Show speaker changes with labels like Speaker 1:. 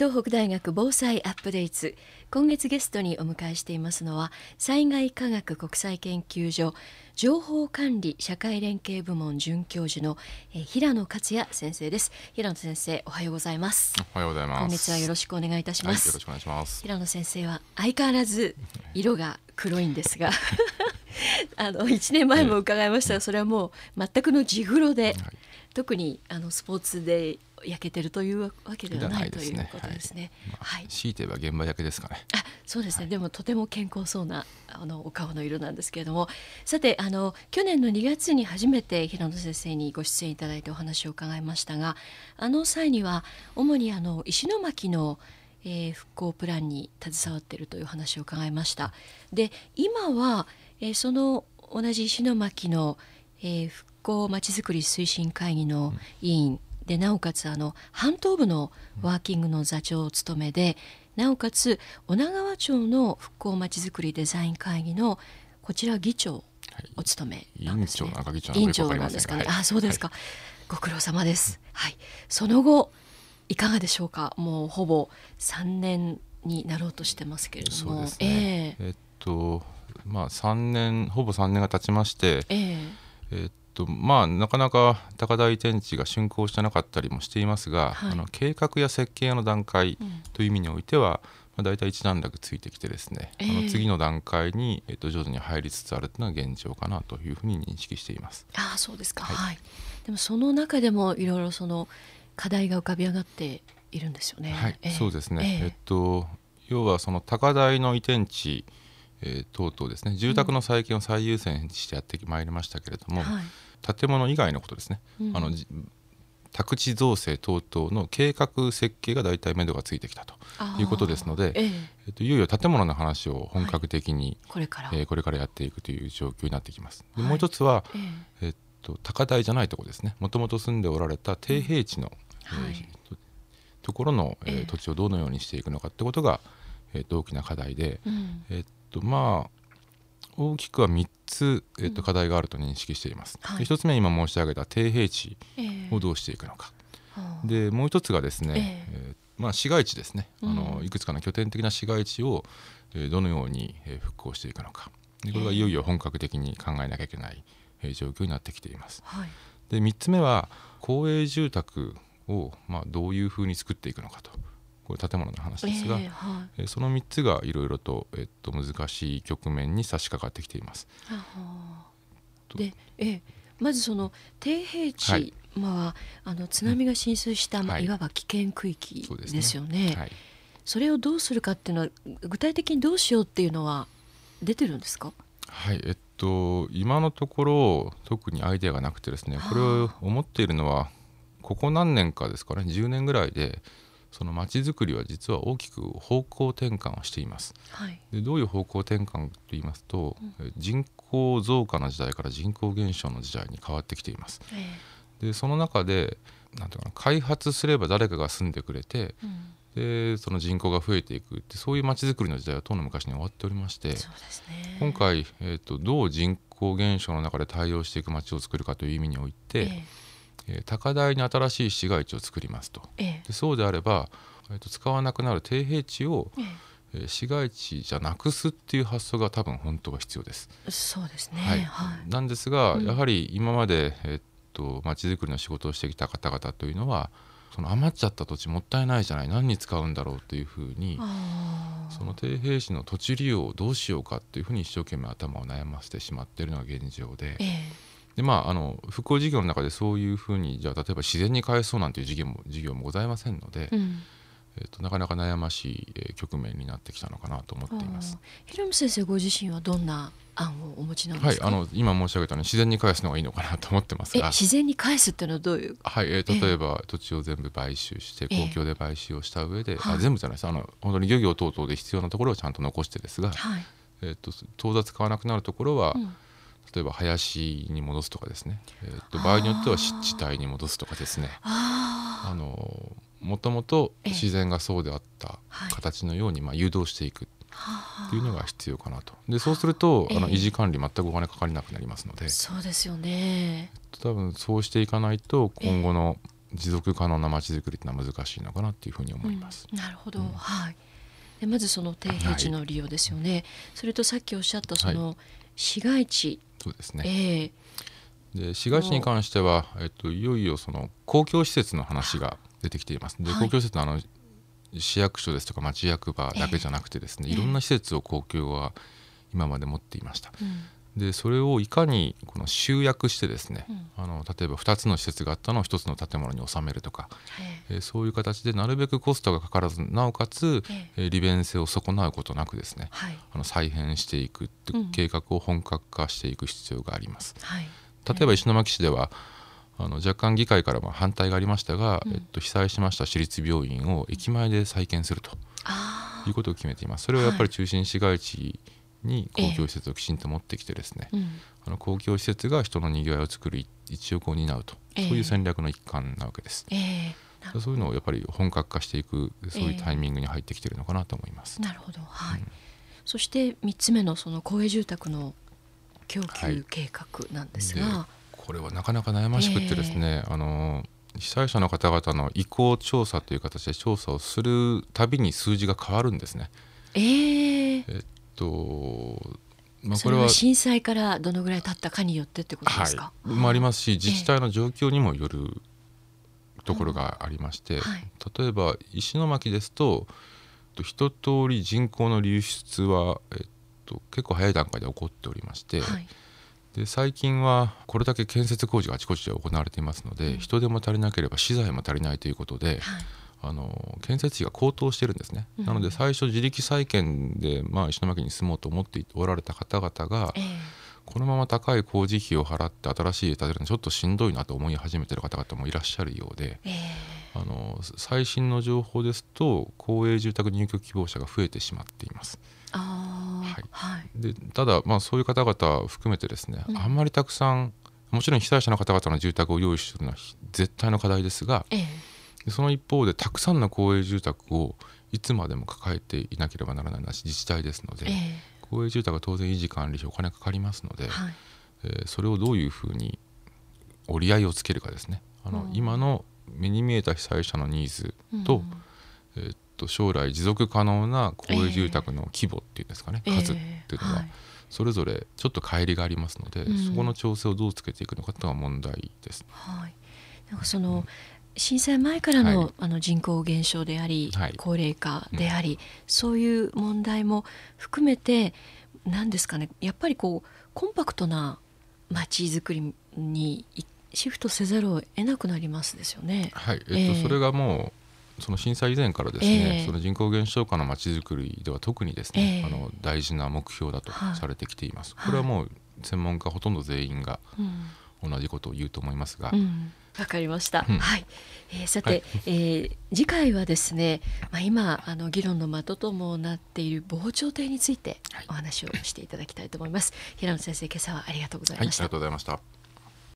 Speaker 1: 東北大学防災アップデート今月ゲストにお迎えしていますのは災害科学国際研究所情報管理社会連携部門准教授の、えー、平野克也先生です。平野先生おはようございます。
Speaker 2: おはようございます。
Speaker 1: 今月はよろしくお願いいたします、
Speaker 2: はい、よろしくお願いします。
Speaker 1: 平野先生は相変わらず色が黒いんですが あの1年前も伺いましたがそれはもう全くの地黒で、はい、特にあのスポーツで焼けてるというわけではないということですね。
Speaker 2: はい。強いて言えば現場焼けですかね。
Speaker 1: あ、そうですね。でもとても健康そうなあのお顔の色なんですけれども、さてあの去年の2月に初めて平野先生にご出演いただいてお話を伺いましたが、あの際には主にあの石巻のえー、復興プランに携わっているという話を伺いました。で今は、えー、その同じ石巻の、えー、復興まちづくり推進会議の委員でなおかつあの半島部のワーキングの座長を務めでなおかつ女川町の復興まちづくりデザイン会議のこちら議長お務め
Speaker 2: なんですね。委員長
Speaker 1: 委員長なんですかね。はい、あそうですか、はい、ご苦労様です。はい。その後いかがでしょうか？もうほぼ3年になろうとしてますけれども。
Speaker 2: ね、えー、えっとまあ3年ほぼ3年が経ちまして。えーえーとまあ、なかなか高台天地が竣工してなかったりもしていますが、はい、あの計画や設計の段階という意味においては、うん、まあ、大体一段落ついてきてですね、えー、あの次の段階に、えっと、徐々に入りつつあるというのが現状かなというふうに認識しています。
Speaker 1: あそうですか、はい、はい、でもその中でもいろいろその課題が浮かび上がっているんですよね。
Speaker 2: はい、えー、そうですね、えー、えっと要はその高台の移転地えー、等々ですね住宅の再建を最優先してやってまいりましたけれども、はい、建物以外のことですね、うん、あの宅地造成等々の計画設計が大体目処がついてきたということですので、えー、えー、といよいよ建物の話を本格的に、はい、これから、えー、これからやっていくという状況になってきます。でもう一つは、えー、えー、と高台じゃないところですね。もともと住んでおられた低平地の、うん、えー、ところの、えー、土地をどのようにしていくのかってことが、えー、と大きな課題で、うん、えー、とまあ大きくは3つ、えっと、課題があると認識しています。はい、1つ目今申し上げた低平地をどうしていくのか、えー、でもう1つがですね、えー、えー、まあ、市街地ですね、うん、あのいくつかの拠点的な市街地を、えー、どのように、えー、復興していくのか。でこれがいよいよ本格的に考えなきゃいけない、えー、状況になってきています。はい、で3つ目は公営住宅を、まあ、どういうふうに作っていくのかと。これ建物の話ですが、えーはい、その3つがいろいろと,、えっと難しい局面に差し掛かってきています。
Speaker 1: で、えー、まずその低平地、はい、まあ、あの津波が浸水した、まあ、い。わば危険区域ですよね。はい、それをどうするかっていうのは具体的にどうしようっていうのは出てるんですか？
Speaker 2: はい。えっと今のところ特にアイデアがなくてですねこれを思っているのはここ何年かですかね。10年ぐらいでその町づくりは実は大きく方向転換をしています。はい、でどういう方向転換と言いますと、うん、人口増加の時代から人口減少の時代に変わってきています。えー、でその中でなんていうかな開発すれば誰かが住んでくれて、うん、でその人口が増えていくってそういう町づくりの時代はとうの昔に終わっておりまして、ね、今回、えーと、どう人口減少の中で対応していく町を作るかという意味において、えーえ高台に新しい市街地を作りますと、ええ、でそうであれば、えー、と使わなくなる低平地を、ええ。市街地じゃなくすっていう発想が多分本当は必要です。
Speaker 1: そうですね、
Speaker 2: はい。はい、なんですが、うん、やはり今まで、えー、っと町づくりの仕事をしてきた方々というのはその余っちゃった土地もったいないじゃない。何に使うんだろうというふうにその低平地の土地利用をどうしようかっていうふうに一生懸命頭を悩ませてしまっているのが現状で。えでまあ、あの復興事業の中でそういうふうにじゃあ例えば自然に返そうなんていう事業も事業もございませんので、うん、えーと、なかなか悩ましい、えー、局面になってきたのかなと思っています。
Speaker 1: 平野先生ご自身はどんな案をお持ちなんですか、
Speaker 2: はい、あの今申し上げたように自然に返すのがいいのかなと思ってますが。
Speaker 1: 自然に返すっていうのはどういう？
Speaker 2: はい、えー、例えば、土地を全部買収して公共で買収をした上で、えー、あ全部じゃないです。あの本当に漁業等々で必要なところをちゃんと残してですが、はい。えーと、と盗撮買わなくなるところは、うん例えば林に戻すとかですね、えー、と場合によっては湿地帯に戻すとかですね。あのもともと自然がそうであった形のようにまあ誘導していくっていうのが必要かなと。でそうするとあの維持管理全くお金かかりなくなりますので。
Speaker 1: そうですよね。
Speaker 2: 多分そうしていかないと今後の持続可能なまちづくりってのは難しいのかなっていうふうに思います。
Speaker 1: うん、なるほど、はい。でまずその低平地の利用ですよね、はい、それとさっきおっしゃったその市街地、
Speaker 2: そうですね、えー、で市街地に関しては、えっと、いよいよその公共施設の話が出てきています。で、公共施設のあの市役所ですとか町役場だけじゃなくてですね、えー、いろんな施設を公共は今まで持っていました。うんでそれをいかにこの集約してですね、うん、あの例えば2つの施設があったのを1つの建物に収めるとか、えー、そういう形でなるべくコストがかからずなおかつ、えー、利便性を損なうことなくですね、はい、あの再編していくって計画を本格化していく必要があります。はい、例えば石巻市ではあの若干議会からも反対がありましたが、うん、えっと、被災しました私立病院を駅前で再建するということを決めています。それはやっぱり中心市街地、に公共施設をきちんと持ってきてですね、えーあの公共施設が人のにぎわいを作る一翼を担うと、そういう戦略の一環なわけです。えー、そういうのをやっぱり本格化していくそういうタイミングに入ってきてるのかなと思います。
Speaker 1: なるほど、はい、うん、そして3つ目のその公営住宅の供給計画なんですが、はい、
Speaker 2: これはなかなか悩ましくってですね、えー、あの被災者の方々の意向調査という形で調査をするたびに数字が変わるんですね。
Speaker 1: えー、
Speaker 2: えと
Speaker 1: まあ、これは。震災からどのぐらい経ったかによってってことですか、
Speaker 2: はい、もありますし自治体の状況にもよるところがありまして、うんはい、例えば石巻ですと一通り人口の流出は、えっと、結構早い段階で起こっておりまして、はい、で最近はこれだけ建設工事があちこちで行われていますので、うん、人手も足りなければ資材も足りないということで、あの建設費が高騰してるんですね、うん、なので最初自力再建で、まあ、石巻に住もうと思っておられた方々が、えー、このまま高い工事費を払って新しい家建てるのちょっとしんどいなと思い始めてる方々もいらっしゃるようで、えー、あの最新の情報ですと公営住宅入居希望者が増えてしまっています。はい。はい、でただ、まあ、そういう方々含めてですね、うん、あんまりたくさんもちろん被災者の方々の住宅を用意するのは絶対の課題ですが、えーその一方でたくさんの公営住宅をいつまでも抱えていなければならない自治体ですので、えー、公営住宅は当然維持管理費お金かかりますので、はい、えー、それをどういうふうに折り合いをつけるかですね。あの、うん、今の目に見えた被災者のニーズとうん、えー、っと将来持続可能な公営住宅の規模っていうんですかね、えー、数っていうのは、それぞれちょっと乖離がありますので、うん、そこの調整をどうつけていくのかというのが問題です、
Speaker 1: はい、なんかその、震災前からのはい、あの人口減少であり、はい、高齢化であり、うん、そういう問題も含めて何ですかねやっぱりこうコンパクトな街づくりにシフトせざるを得なくなりますですよね。
Speaker 2: はい、えっと、えー、それがもうその震災以前からですね、えー、その人口減少下の街づくりでは特にですね、えー、あの大事な目標だとされてきています。はい、これはもう専門家ほとんど全員が同じことを言うと思いますが、うん
Speaker 1: わかりました。うん、はい、えー、さて、はい、えー、次回はですね、まあ、今あの議論の的ともなっている防潮堤についてお話をしていただきたいと思います。平野先生、今朝はありがとうございました。
Speaker 2: はい、ありがとうございました。